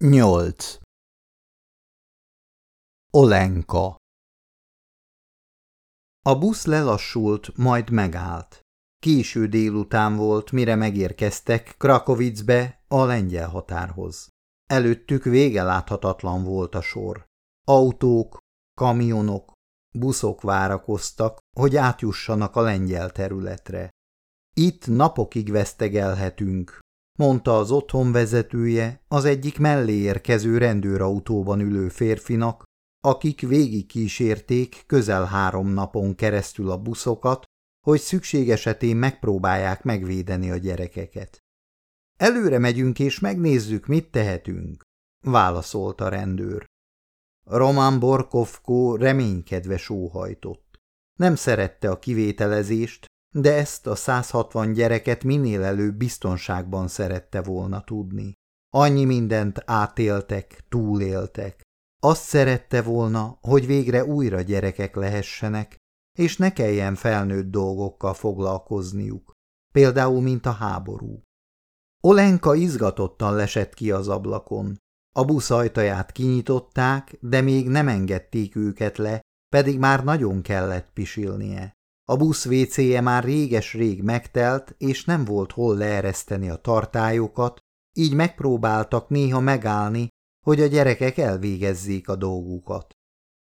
8. Olenka A busz lelassult, majd megállt. Késő délután volt, mire megérkeztek Krakovicbe a lengyel határhoz. Előttük vége láthatatlan volt a sor. Autók, kamionok, buszok várakoztak, hogy átjussanak a lengyel területre. Itt napokig vesztegelhetünk, mondta az otthon vezetője az egyik mellé érkező rendőrautóban ülő férfinak, akik végig kísérték közel három napon keresztül a buszokat, hogy szükség esetén megpróbálják megvédeni a gyerekeket. Előre megyünk és megnézzük, mit tehetünk, válaszolta a rendőr. Román Borkovko reménykedve sóhajtott. Nem szerette a kivételezést, de ezt a 160 gyereket minél előbb biztonságban szerette volna tudni. Annyi mindent átéltek, túléltek. Azt szerette volna, hogy végre újra gyerekek lehessenek, és ne kelljen felnőtt dolgokkal foglalkozniuk, például mint a háború. Olenka izgatottan lesett ki az ablakon. A busz ajtaját kinyitották, de még nem engedték őket le, pedig már nagyon kellett pisilnie. A busz vécéje már réges-rég megtelt, és nem volt hol leereszteni a tartályokat, így megpróbáltak néha megállni, hogy a gyerekek elvégezzék a dolgukat.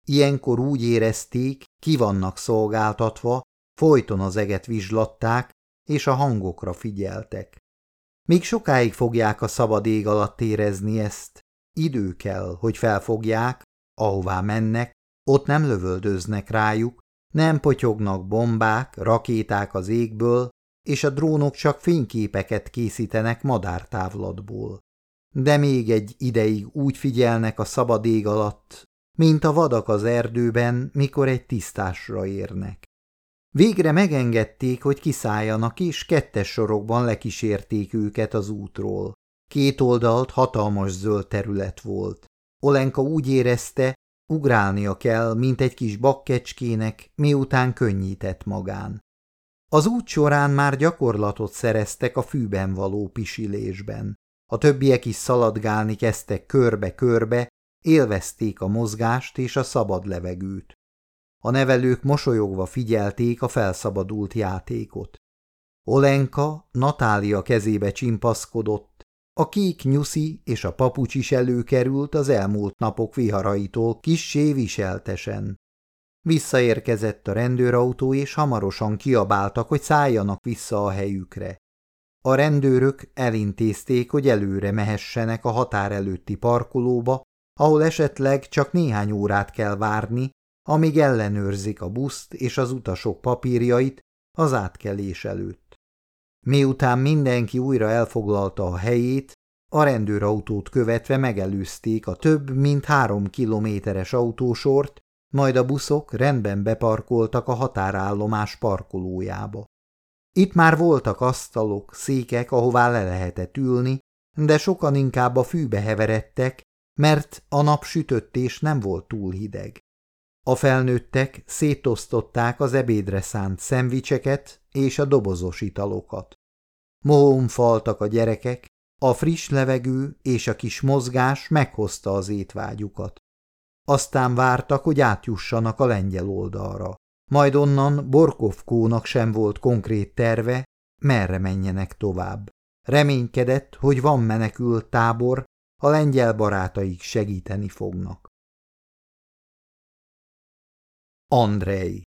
Ilyenkor úgy érezték, ki vannak szolgáltatva, folyton az eget vizslatták, és a hangokra figyeltek. Még sokáig fogják a szabad ég alatt érezni ezt. Idő kell, hogy felfogják, ahová mennek, ott nem lövöldöznek rájuk, nem potyognak bombák, rakéták az égből, és a drónok csak fényképeket készítenek madártávlatból. De még egy ideig úgy figyelnek a szabad ég alatt, mint a vadak az erdőben, mikor egy tisztásra érnek. Végre megengedték, hogy kiszálljanak, és kettes sorokban lekísérték őket az útról. Két oldalt hatalmas zöld terület volt. Olenka úgy érezte, Ugrálnia kell, mint egy kis bakkecskének, miután könnyített magán. Az út során már gyakorlatot szereztek a fűben való pisilésben. A többiek is szaladgálni kezdtek körbe-körbe, élvezték a mozgást és a szabad levegőt. A nevelők mosolyogva figyelték a felszabadult játékot. Olenka Natália kezébe csimpaszkodott, a kék nyuszi és a papucs is előkerült az elmúlt napok viharaitól kissé viseltesen. Visszaérkezett a rendőrautó, és hamarosan kiabáltak, hogy szálljanak vissza a helyükre. A rendőrök elintézték, hogy előre mehessenek a határ előtti parkolóba, ahol esetleg csak néhány órát kell várni, amíg ellenőrzik a buszt és az utasok papírjait az átkelés előtt. Miután mindenki újra elfoglalta a helyét, a rendőrautót követve megelőzték a több mint három kilométeres autósort, majd a buszok rendben beparkoltak a határállomás parkolójába. Itt már voltak asztalok, székek, ahová le lehetett ülni, de sokan inkább a fűbe heveredtek, mert a nap sütött és nem volt túl hideg. A felnőttek szétosztották az ebédre szánt szendvicseket és a dobozos italokat. Mohón faltak a gyerekek, a friss levegő és a kis mozgás meghozta az étvágyukat. Aztán vártak, hogy átjussanak a lengyel oldalra. Majd onnan Borkovkónak sem volt konkrét terve, merre menjenek tovább. Reménykedett, hogy van menekült tábor, a lengyel barátaik segíteni fognak. Andrei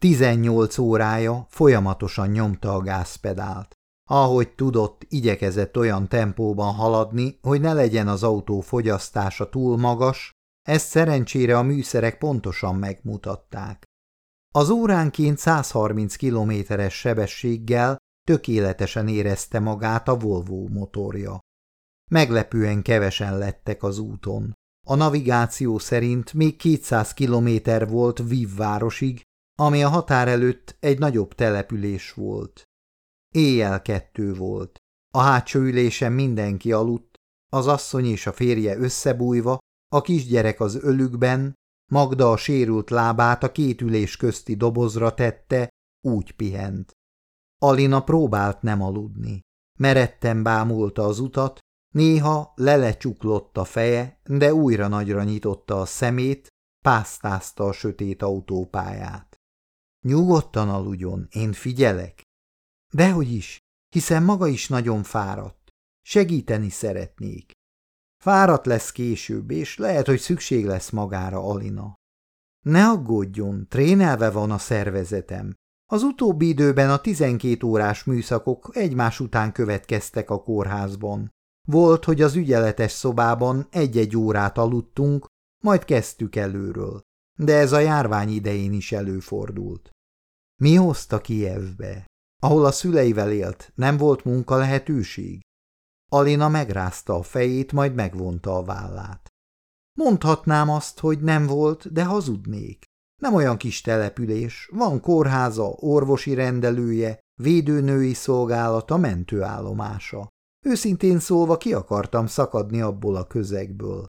Tizennyolc órája folyamatosan nyomta a gázpedált. Ahogy tudott, igyekezett olyan tempóban haladni, hogy ne legyen az autó fogyasztása túl magas, ezt szerencsére a műszerek pontosan megmutatták. Az óránként 130 kilométeres sebességgel tökéletesen érezte magát a Volvo motorja. Meglepően kevesen lettek az úton. A navigáció szerint még 200 kilométer volt Viv városig, ami a határ előtt egy nagyobb település volt. Éjjel kettő volt. A hátsó ülésen mindenki aludt, az asszony és a férje összebújva, a kisgyerek az ölükben, Magda a sérült lábát a két ülés közti dobozra tette, úgy pihent. Alina próbált nem aludni. Meretten bámulta az utat, Néha lelecsuklott a feje, de újra nagyra nyitotta a szemét, pásztázta a sötét autópályát. Nyugodtan aludjon, én figyelek. Dehogy is, hiszen maga is nagyon fáradt. Segíteni szeretnék. Fáradt lesz később, és lehet, hogy szükség lesz magára, Alina. Ne aggódjon, trénelve van a szervezetem. Az utóbbi időben a tizenkét órás műszakok egymás után következtek a kórházban. Volt, hogy az ügyeletes szobában egy-egy órát aludtunk, majd kezdtük előről. De ez a járvány idején is előfordult. Mi hozta Kijevbe? Ahol a szüleivel élt, nem volt munka lehetőség? Alina megrázta a fejét, majd megvonta a vállát. Mondhatnám azt, hogy nem volt, de hazudnék. Nem olyan kis település, van kórháza, orvosi rendelője, védőnői szolgálata, mentőállomása. Őszintén szólva ki akartam szakadni abból a közegből.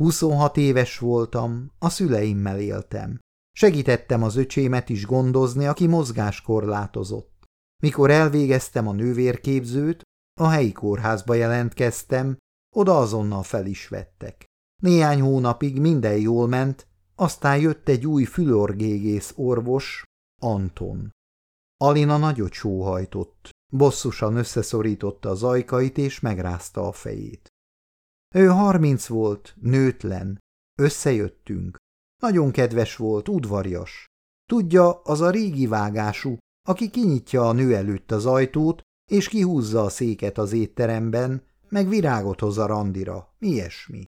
26 éves voltam, a szüleimmel éltem. Segítettem az öcsémet is gondozni, aki mozgáskorlátozott. Mikor elvégeztem a nővérképzőt, a helyi kórházba jelentkeztem, oda azonnal fel is vettek. Néhány hónapig minden jól ment, aztán jött egy új fülorgégész orvos, Anton. Alina nagyot sóhajtott, bosszusan összeszorította az ajkait és megrázta a fejét. Ő harminc volt, nőtlen, összejöttünk. Nagyon kedves volt, udvarjas. Tudja, az a régi vágású, aki kinyitja a nő előtt az ajtót, és kihúzza a széket az étteremben, meg virágot hoz a randira, ilyesmi.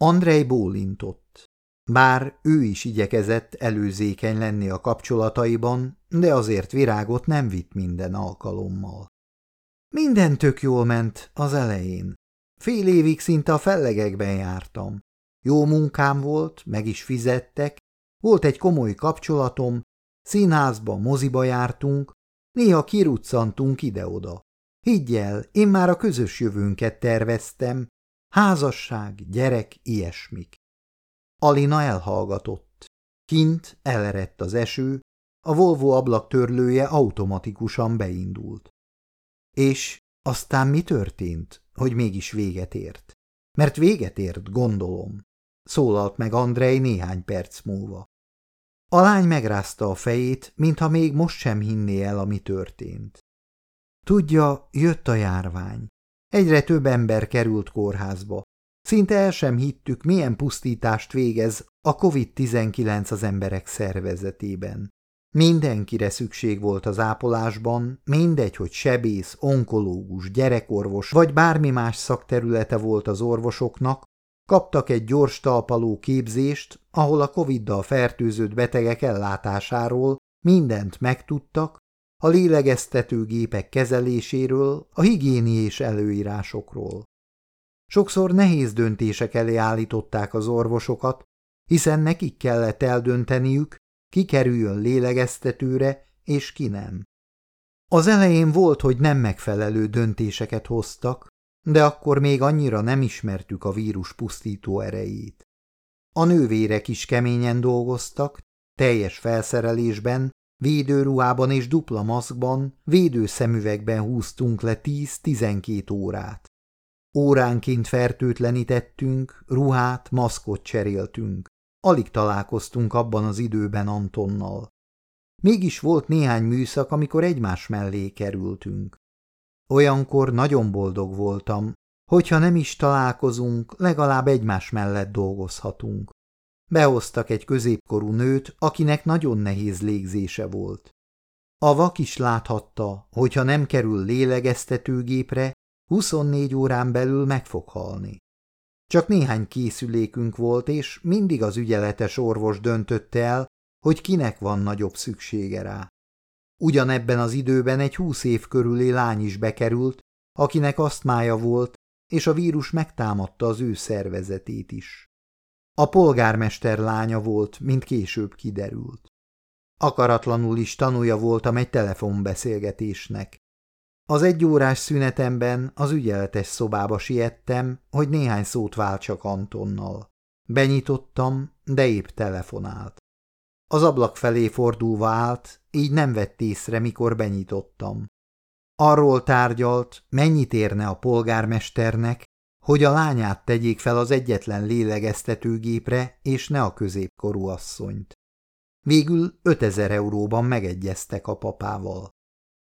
Andrej bólintott. Bár ő is igyekezett előzékeny lenni a kapcsolataiban, de azért virágot nem vitt minden alkalommal. Minden tök jól ment az elején. Fél évig szinte a fellegekben jártam. Jó munkám volt, meg is fizettek, volt egy komoly kapcsolatom, színházba, moziba jártunk, néha kiruccantunk ide-oda. Higgy el, én már a közös jövőnket terveztem, házasság, gyerek, ilyesmik. Alina elhallgatott. Kint elerett az eső, a Volvo ablaktörlője automatikusan beindult. És aztán mi történt, hogy mégis véget ért? Mert véget ért, gondolom. Szólalt meg Andrei néhány perc múlva. A lány megrázta a fejét, mintha még most sem hinné el, ami történt. Tudja, jött a járvány. Egyre több ember került kórházba. Szinte el sem hittük, milyen pusztítást végez a COVID-19 az emberek szervezetében. Mindenkire szükség volt az ápolásban, mindegy, hogy sebész, onkológus, gyerekorvos vagy bármi más szakterülete volt az orvosoknak, kaptak egy gyors talpaló képzést, ahol a Covid-dal fertőzött betegek ellátásáról mindent megtudtak, a lélegeztetőgépek kezeléséről, a higiéniés előírásokról. Sokszor nehéz döntések elé állították az orvosokat, hiszen nekik kellett eldönteniük, ki kerüljön lélegeztetőre, és ki nem. Az elején volt, hogy nem megfelelő döntéseket hoztak, de akkor még annyira nem ismertük a vírus pusztító erejét. A nővérek is keményen dolgoztak, teljes felszerelésben, védőruhában és dupla maszkban, védőszemüvegben húztunk le 10-12 órát. Óránként fertőtlenítettünk, ruhát, maszkot cseréltünk. Alig találkoztunk abban az időben Antonnal. Mégis volt néhány műszak, amikor egymás mellé kerültünk. Olyankor nagyon boldog voltam, hogyha nem is találkozunk, legalább egymás mellett dolgozhatunk. Behoztak egy középkorú nőt, akinek nagyon nehéz légzése volt. A vak is láthatta, hogyha nem kerül lélegeztetőgépre, 24 órán belül meg fog halni. Csak néhány készülékünk volt, és mindig az ügyeletes orvos döntötte el, hogy kinek van nagyobb szüksége rá. Ugyanebben az időben egy húsz év körüli lány is bekerült, akinek asztmája volt, és a vírus megtámadta az ő szervezetét is. A polgármester lánya volt, mint később kiderült. Akaratlanul is tanulja voltam egy telefonbeszélgetésnek. Az egyórás szünetemben az ügyeletes szobába siettem, hogy néhány szót váltsak Antonnal. Benyitottam, de épp telefonált. Az ablak felé fordulva állt, így nem vett észre, mikor benyitottam. Arról tárgyalt, mennyit érne a polgármesternek, hogy a lányát tegyék fel az egyetlen lélegeztetőgépre, és ne a középkorú asszonyt. Végül 5000 euróban megegyeztek a papával.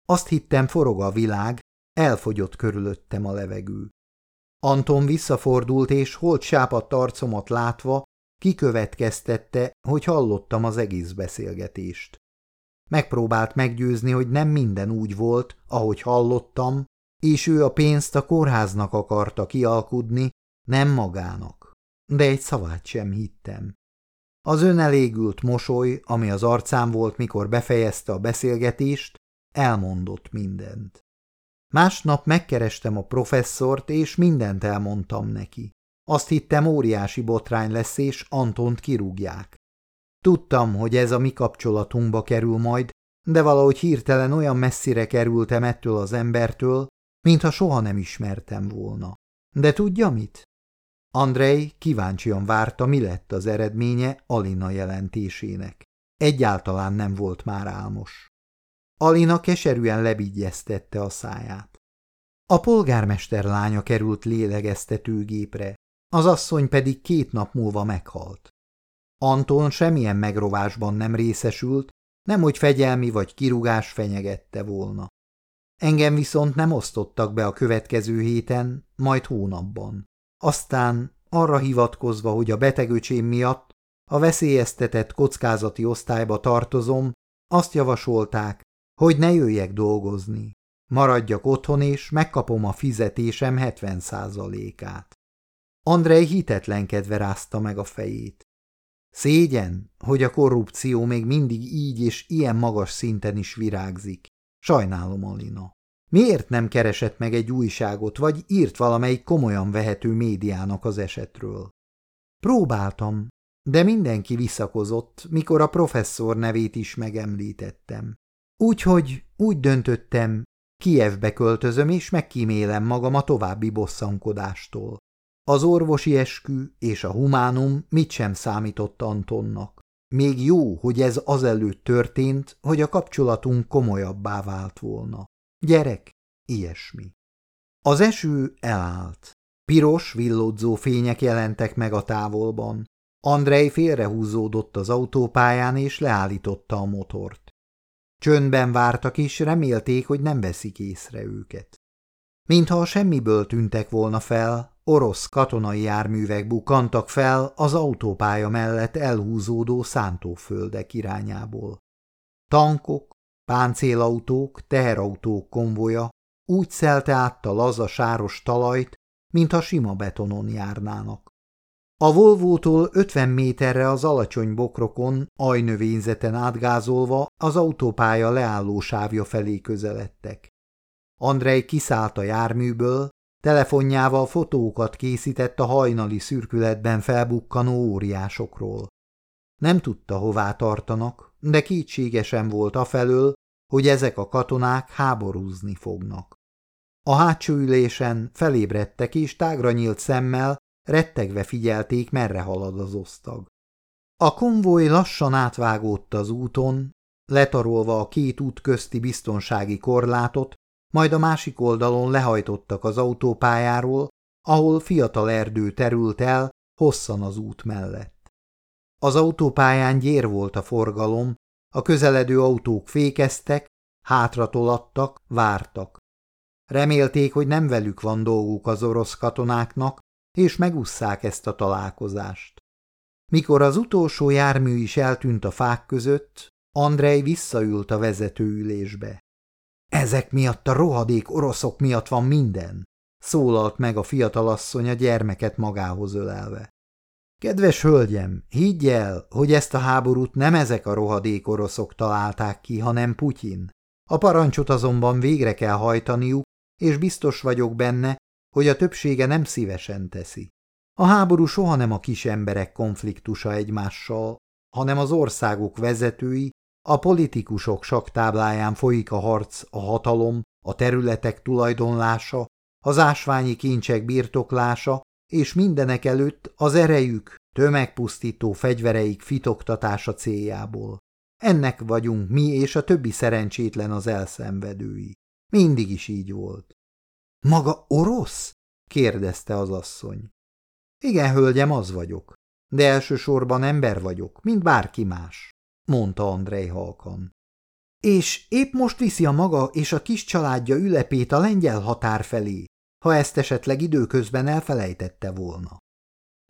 Azt hittem, forog a világ, elfogyott körülöttem a levegő. Anton visszafordult, és holt sápadt arcomat látva, kikövetkeztette, hogy hallottam az egész beszélgetést. Megpróbált meggyőzni, hogy nem minden úgy volt, ahogy hallottam, és ő a pénzt a kórháznak akarta kialkudni, nem magának. De egy szavát sem hittem. Az önelégült mosoly, ami az arcán volt, mikor befejezte a beszélgetést, elmondott mindent. Másnap megkerestem a professzort, és mindent elmondtam neki. Azt hittem óriási botrány lesz, és Antont kirúgják. Tudtam, hogy ez a mi kapcsolatunkba kerül majd, de valahogy hirtelen olyan messzire kerültem ettől az embertől, mintha soha nem ismertem volna. De tudja mit? Andrei kíváncsian várta, mi lett az eredménye Alina jelentésének. Egyáltalán nem volt már álmos. Alina keserűen lebigyeztette a száját. A polgármester lánya került lélegeztetőgépre, az asszony pedig két nap múlva meghalt. Anton semmilyen megrovásban nem részesült, nemhogy fegyelmi vagy kirugás fenyegette volna. Engem viszont nem osztottak be a következő héten, majd hónapban. Aztán arra hivatkozva, hogy a betegöcsém miatt a veszélyeztetett kockázati osztályba tartozom, azt javasolták, hogy ne jöjjek dolgozni. Maradjak otthon, és megkapom a fizetésem 70 százalékát. Andrei hitetlenkedve rázta meg a fejét. Szégyen, hogy a korrupció még mindig így és ilyen magas szinten is virágzik. Sajnálom, Alina. Miért nem keresett meg egy újságot, vagy írt valamelyik komolyan vehető médiának az esetről? Próbáltam, de mindenki visszakozott, mikor a professzor nevét is megemlítettem. Úgyhogy úgy döntöttem, Kievbe költözöm, és megkímélem magam a további bosszankodástól. Az orvosi eskü és a humánum mit sem számított Antonnak. Még jó, hogy ez azelőtt történt, hogy a kapcsolatunk komolyabbá vált volna. Gyerek, ilyesmi. Az eső elállt. Piros, villódzó fények jelentek meg a távolban. Andrei félrehúzódott az autópályán, és leállította a motort. Csöndben vártak, és remélték, hogy nem veszik észre őket. Mintha a semmiből tűntek volna fel, orosz katonai járművek bukantak fel az autópálya mellett elhúzódó szántóföldek irányából. Tankok, páncélautók, teherautók konvoja úgy szelte át a laza sáros talajt, mintha sima betonon járnának. A Volvótól 50 méterre az alacsony bokrokon, ajnövényzeten átgázolva az autópálya leálló sávja felé közeledtek. Andrei kiszállt a járműből, telefonjával fotókat készített a hajnali szürkületben felbukkanó óriásokról. Nem tudta, hová tartanak, de kétségesen volt afelől, hogy ezek a katonák háborúzni fognak. A hátsó ülésen felébredtek és tágra nyílt szemmel rettegve figyelték, merre halad az osztag. A konvoj lassan átvágódta az úton, letarolva a két út közti biztonsági korlátot, majd a másik oldalon lehajtottak az autópályáról, ahol fiatal erdő terült el, hosszan az út mellett. Az autópályán gyér volt a forgalom, a közeledő autók fékeztek, hátratolattak, vártak. Remélték, hogy nem velük van dolguk az orosz katonáknak, és megusszák ezt a találkozást. Mikor az utolsó jármű is eltűnt a fák között, Andrej visszaült a vezetőülésbe. Ezek miatt a rohadék oroszok miatt van minden, szólalt meg a fiatalasszony a gyermeket magához ölelve. Kedves hölgyem, higgy el, hogy ezt a háborút nem ezek a rohadék oroszok találták ki, hanem Putyin. A parancsot azonban végre kell hajtaniuk, és biztos vagyok benne, hogy a többsége nem szívesen teszi. A háború soha nem a kis emberek konfliktusa egymással, hanem az országok vezetői, a politikusok saktábláján folyik a harc a hatalom, a területek tulajdonlása, az ásványi kincsek birtoklása, és mindenek előtt az erejük, tömegpusztító fegyvereik fitoktatása céljából. Ennek vagyunk mi és a többi szerencsétlen az elszenvedői. Mindig is így volt. Maga orosz? kérdezte az asszony. Igen, hölgyem, az vagyok, de elsősorban ember vagyok, mint bárki más, mondta Andrej halkan. És épp most viszi a maga és a kis családja ülepét a lengyel határ felé, ha ezt esetleg időközben elfelejtette volna.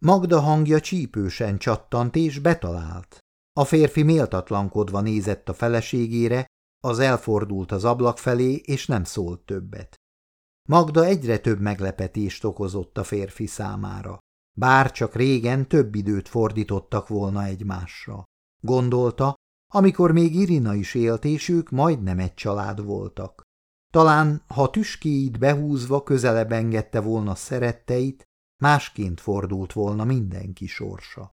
Magda hangja csípősen csattant és betalált. A férfi méltatlankodva nézett a feleségére, az elfordult az ablak felé, és nem szólt többet. Magda egyre több meglepetést okozott a férfi számára. Bár csak régen több időt fordítottak volna egymásra. Gondolta, amikor még Irina is élt, és ők majdnem egy család voltak. Talán, ha tüskéit behúzva közelebb engedte volna szeretteit, másként fordult volna mindenki sorsa.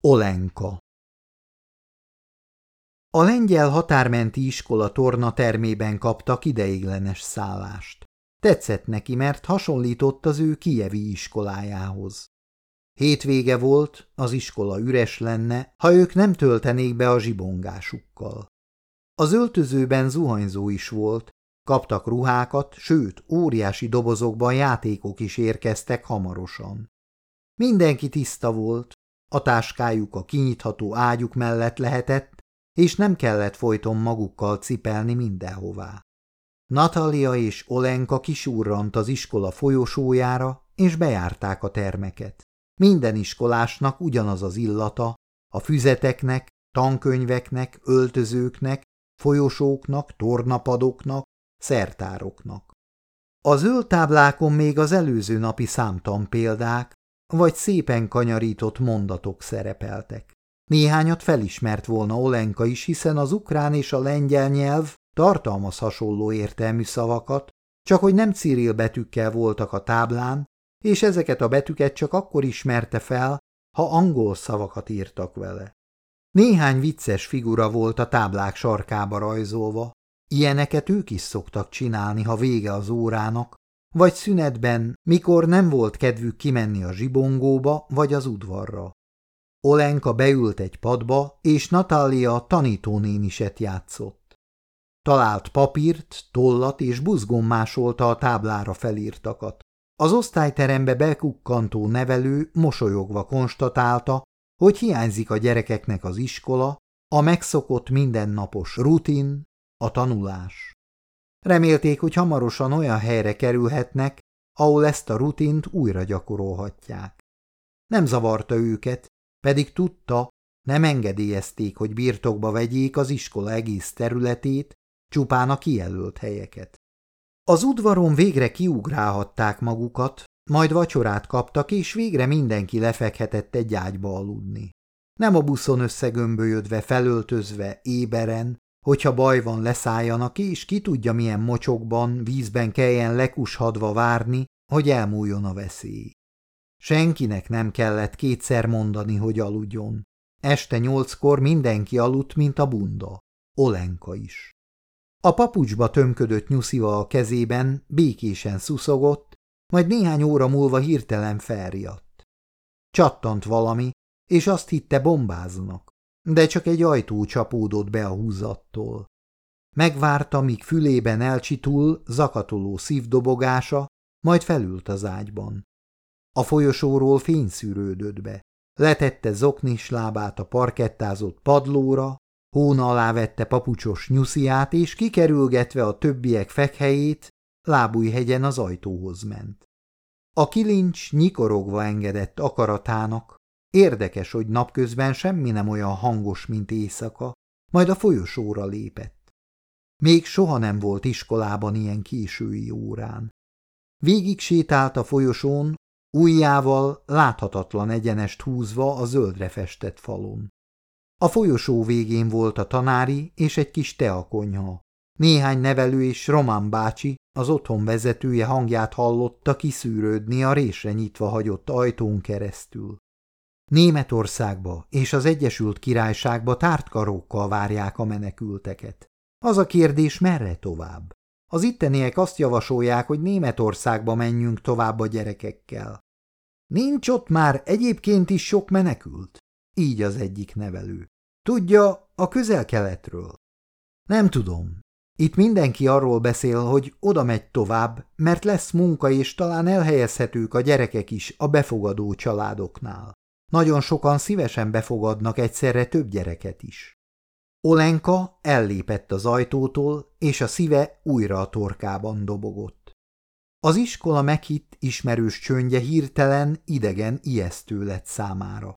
Olenka A lengyel határmenti iskola torna termében kaptak ideiglenes szállást. Tetszett neki, mert hasonlított az ő kievi iskolájához. Hétvége volt, az iskola üres lenne, ha ők nem töltenék be a zsibongásukkal. Az öltözőben zuhanyzó is volt, kaptak ruhákat, sőt, óriási dobozokban játékok is érkeztek hamarosan. Mindenki tiszta volt, a táskájuk a kinyitható ágyuk mellett lehetett, és nem kellett folyton magukkal cipelni mindenhová. Natalia és Olenka kisúrrant az iskola folyosójára, és bejárták a termeket. Minden iskolásnak ugyanaz az illata, a füzeteknek, tankönyveknek, öltözőknek, folyosóknak, tornapadoknak, szertároknak. A zöld táblákon még az előző napi számtan példák, vagy szépen kanyarított mondatok szerepeltek. Néhányat felismert volna Olenka is, hiszen az ukrán és a lengyel nyelv tartalmaz hasonló értelmű szavakat, csak hogy nem Cyril betűkkel voltak a táblán, és ezeket a betűket csak akkor ismerte fel, ha angol szavakat írtak vele. Néhány vicces figura volt a táblák sarkába rajzolva, ilyeneket ők is szoktak csinálni, ha vége az órának, vagy szünetben, mikor nem volt kedvük kimenni a zsibongóba vagy az udvarra. Olenka beült egy padba, és Natália tanítónéniset játszott. Talált papírt, tollat és buzgón másolta a táblára felírtakat. Az osztályterembe bekukkantó nevelő mosolyogva konstatálta, hogy hiányzik a gyerekeknek az iskola, a megszokott mindennapos rutin, a tanulás. Remélték, hogy hamarosan olyan helyre kerülhetnek, ahol ezt a rutint újra gyakorolhatják. Nem zavarta őket, pedig tudta, nem engedélyezték, hogy birtokba vegyék az iskola egész területét, csupán a kijelölt helyeket. Az udvaron végre kiugrálhatták magukat, majd vacsorát kaptak, és végre mindenki lefekhetett egy ágyba aludni. Nem a buszon összegömbölyödve, felöltözve, éberen, hogyha baj van leszálljanak, és ki tudja milyen mocsokban, vízben kelljen lekushadva várni, hogy elmúljon a veszély. Senkinek nem kellett kétszer mondani, hogy aludjon. Este nyolckor mindenki aludt, mint a bunda. Olenka is. A papucsba tömködött nyuszival a kezében békésen szuszogott, majd néhány óra múlva hirtelen felriadt. Csattant valami, és azt hitte bombáznak, de csak egy ajtó csapódott be a húzattól. Megvárta, míg fülében elcsitul zakatoló szívdobogása, majd felült az ágyban. A folyosóról fény szűrődött be. Letette zoknis lábát a parkettázott padlóra, hóna alá vette papucsos nyusziát, és kikerülgetve a többiek fekhelyét, lábújhegyen az ajtóhoz ment. A kilincs nyikorogva engedett akaratának, érdekes, hogy napközben semmi nem olyan hangos, mint éjszaka, majd a folyosóra lépett. Még soha nem volt iskolában ilyen késői órán. Végig sétált a folyosón, ujjával láthatatlan egyenest húzva a zöldre festett falon. A folyosó végén volt a tanári és egy kis teakonyha. Néhány nevelő és Román bácsi, az otthon vezetője hangját hallotta kiszűrődni a résre nyitva hagyott ajtón keresztül. Németországba és az Egyesült Királyságba tártkarókkal várják a menekülteket. Az a kérdés, merre tovább? Az itteniek azt javasolják, hogy Németországba menjünk tovább a gyerekekkel. Nincs ott már egyébként is sok menekült? Így az egyik nevelő. Tudja, a közel-keletről. Nem tudom. Itt mindenki arról beszél, hogy oda megy tovább, mert lesz munka, és talán elhelyezhetők a gyerekek is a befogadó családoknál. Nagyon sokan szívesen befogadnak egyszerre több gyereket is. Olenka ellépett az ajtótól, és a szíve újra a torkában dobogott. Az iskola meghitt ismerős csöndje hirtelen idegen ijesztő lett számára.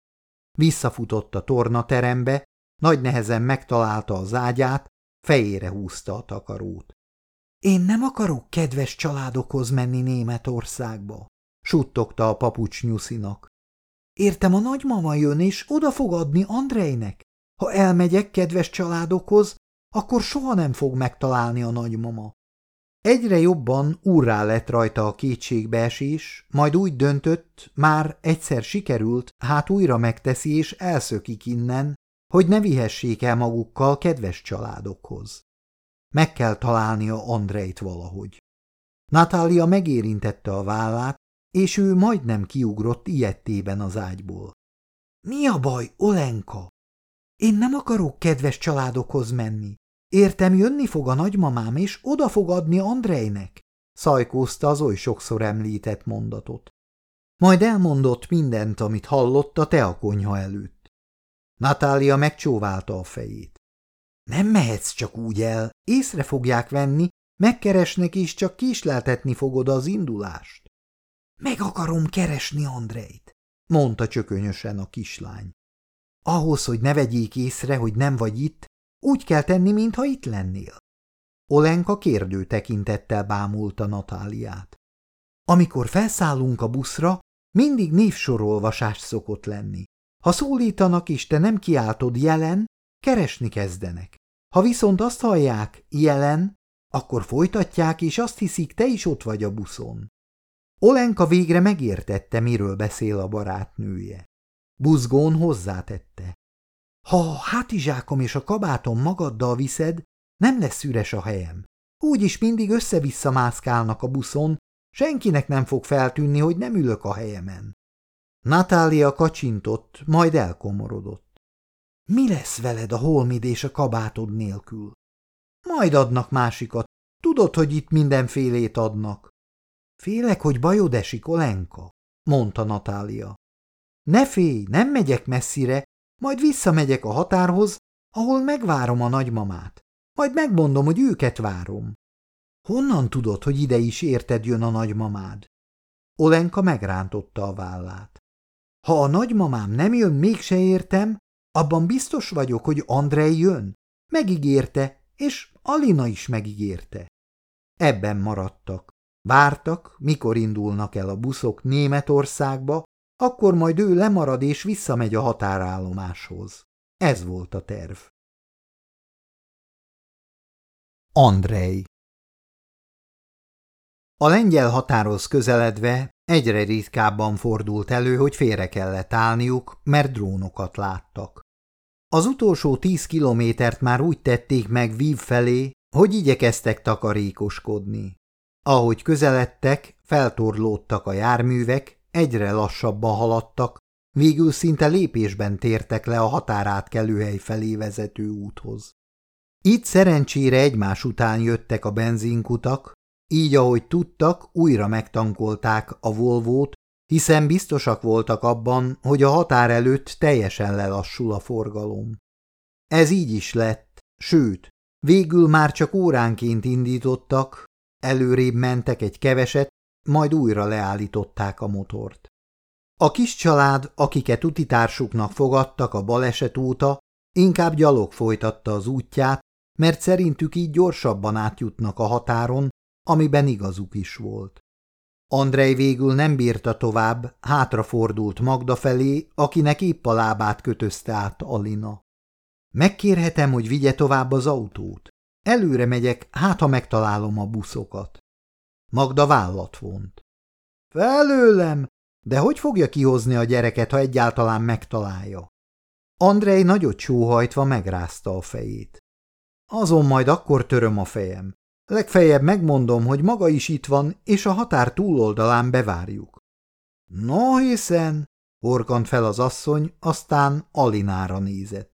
Visszafutott a tornaterembe, nagy nehezen megtalálta az ágyát, fejére húzta a takarót. Én nem akarok kedves családokhoz menni Németországba, suttogta a papucs nyuszinak. Értem, a nagymama jön, és oda fog adni Andrejnek. Ha elmegyek kedves családokhoz, akkor soha nem fog megtalálni a nagymama. Egyre jobban úrrá lett rajta a kétségbeesés, majd úgy döntött, már egyszer sikerült, hát újra megteszi és elszökik innen, hogy ne vihessék el magukkal kedves családokhoz. Meg kell találnia Andrejt valahogy. Natália megérintette a vállát, és ő majdnem kiugrott ilyettében az ágyból. – Mi a baj, Olenka? Én nem akarok kedves családokhoz menni. Értem, jönni fog a nagymamám, és oda fog adni Andrejnek, szajkózta az oly sokszor említett mondatot. Majd elmondott mindent, amit hallott a teakonyha előtt. Natália megcsóválta a fejét. Nem mehetsz csak úgy el, észre fogják venni, megkeresnek és csak késleltetni fogod az indulást. Meg akarom keresni Andrejt, mondta csökönyösen a kislány. Ahhoz, hogy ne vegyék észre, hogy nem vagy itt, úgy kell tenni, mintha itt lennél. Olenka kérdő tekintettel bámulta Natáliát. Amikor felszállunk a buszra, mindig névsorolvasás szokott lenni. Ha szólítanak és te nem kiáltod jelen, keresni kezdenek. Ha viszont azt hallják, jelen, akkor folytatják, és azt hiszik, te is ott vagy a buszon. Olenka végre megértette, miről beszél a barátnője. Buzgón hozzátette. Ha a hátizsákom és a kabátom magaddal viszed, nem lesz üres a helyem. Úgyis mindig össze-vissza mászkálnak a buszon, senkinek nem fog feltűnni, hogy nem ülök a helyemen. Natália kacsintott, majd elkomorodott. Mi lesz veled a holmid és a kabátod nélkül? Majd adnak másikat. Tudod, hogy itt mindenfélét adnak. Félek, hogy bajod esik, Olenka, mondta Natália. Ne félj, nem megyek messzire, majd visszamegyek a határhoz, ahol megvárom a nagymamát. Majd megmondom, hogy őket várom. Honnan tudod, hogy ide is érted jön a nagymamád? Olenka megrántotta a vállát. Ha a nagymamám nem jön, mégse értem, abban biztos vagyok, hogy Andrei jön. Megígérte, és Alina is megígérte. Ebben maradtak. Vártak, mikor indulnak el a buszok Németországba, akkor majd ő lemarad és visszamegy a határállomáshoz. Ez volt a terv. Andrei A lengyel határhoz közeledve egyre ritkábban fordult elő, hogy félre kellett állniuk, mert drónokat láttak. Az utolsó tíz kilométert már úgy tették meg Vív felé, hogy igyekeztek takarékoskodni. Ahogy közeledtek, feltorlódtak a járművek, egyre lassabban haladtak, végül szinte lépésben tértek le a határátkelőhely felé vezető úthoz. Itt szerencsére egymás után jöttek a benzinkutak, így ahogy tudtak, újra megtankolták a Volvót, hiszen biztosak voltak abban, hogy a határ előtt teljesen lelassul a forgalom. Ez így is lett, sőt, végül már csak óránként indítottak, előrébb mentek egy keveset, majd újra leállították a motort. A kis család, akiket utitársuknak fogadtak a baleset óta, inkább gyalog folytatta az útját, mert szerintük így gyorsabban átjutnak a határon, amiben igazuk is volt. Andrej végül nem bírta tovább, hátrafordult Magda felé, akinek épp a lábát kötözte át Alina. Megkérhetem, hogy vigye tovább az autót? Előre megyek, hát ha megtalálom a buszokat. Magda vállat vont. Felőlem, de hogy fogja kihozni a gyereket, ha egyáltalán megtalálja? Andrej nagyot sóhajtva megrázta a fejét. Azon majd akkor töröm a fejem. Legfeljebb megmondom, hogy maga is itt van, és a határ túloldalán bevárjuk. No, hiszen, orkant fel az asszony, aztán Alinára nézett.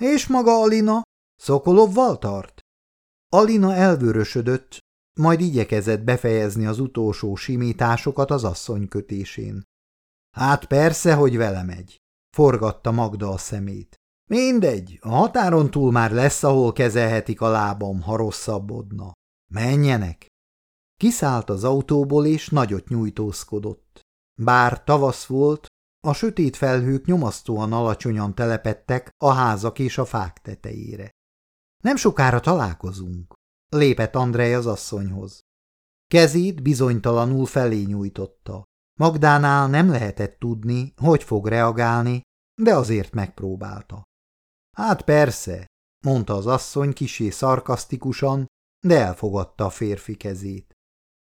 És maga Alina? Szokolovval tart? Alina elvörösödött, majd igyekezett befejezni az utolsó simításokat az asszony kötésén. Hát persze, hogy vele megy, forgatta Magda a szemét. Mindegy, a határon túl már lesz, ahol kezelhetik a lábam, ha rosszabbodna. Menjenek! Kiszállt az autóból, és nagyot nyújtózkodott. Bár tavasz volt, a sötét felhők nyomasztóan alacsonyan telepettek a házak és a fák tetejére. Nem sokára találkozunk, lépett Andrej az asszonyhoz. Kezét bizonytalanul felé nyújtotta. Magdánál nem lehetett tudni, hogy fog reagálni, de azért megpróbálta. Hát persze, mondta az asszony kisé szarkasztikusan, de elfogadta a férfi kezét.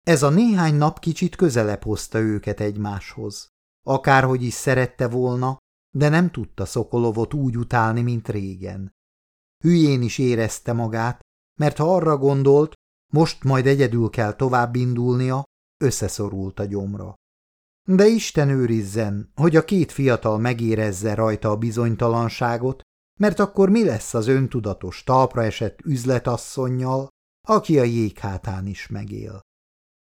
Ez a néhány nap kicsit közelebb hozta őket egymáshoz. Akárhogy is szerette volna, de nem tudta Szokolovot úgy utálni, mint régen. Hülyén is érezte magát, mert ha arra gondolt, most majd egyedül kell tovább indulnia, összeszorult a gyomra. De Isten őrizzen, hogy a két fiatal megérezze rajta a bizonytalanságot, mert akkor mi lesz az öntudatos talpra esett üzletasszonynal, aki a jéghátán is megél.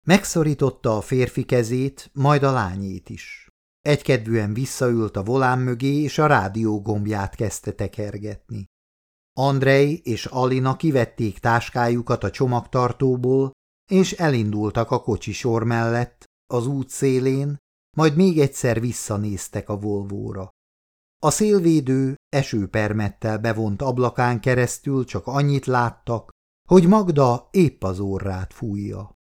Megszorította a férfi kezét, majd a lányét is. Egykedvűen visszaült a volán mögé, és a rádió gombját kezdte tekergetni. Andrei és Alina kivették táskájukat a csomagtartóból, és elindultak a kocsisor mellett, az út szélén, majd még egyszer visszanéztek a Volvóra. A szélvédő esőpermettel bevont ablakán keresztül csak annyit láttak, hogy Magda épp az orrát fújja.